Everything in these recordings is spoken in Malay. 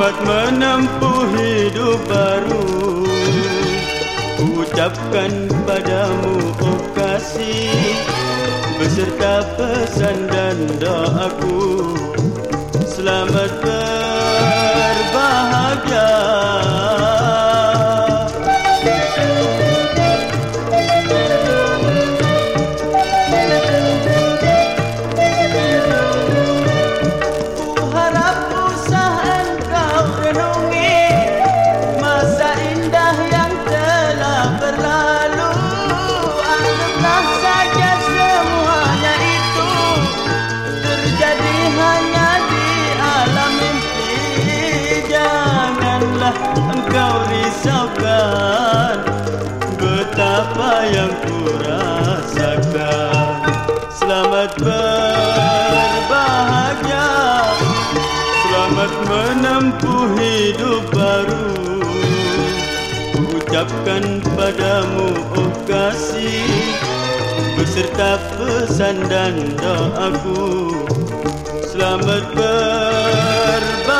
Selamat menempuh hidup baru. Ucapkan padamu oh kasih Beserta pesan dan doaku. Selamat engkau risaukan Betapa yang ku rasakan Selamat berbahagia. Selamat menempuh hidup baru. Ucapkan padamu oh kasih Beserta pesan dan doaku. Selamat berbahagia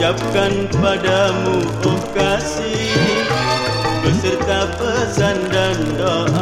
Ucapkan padamu oh kasih. Beserta pesan dan doa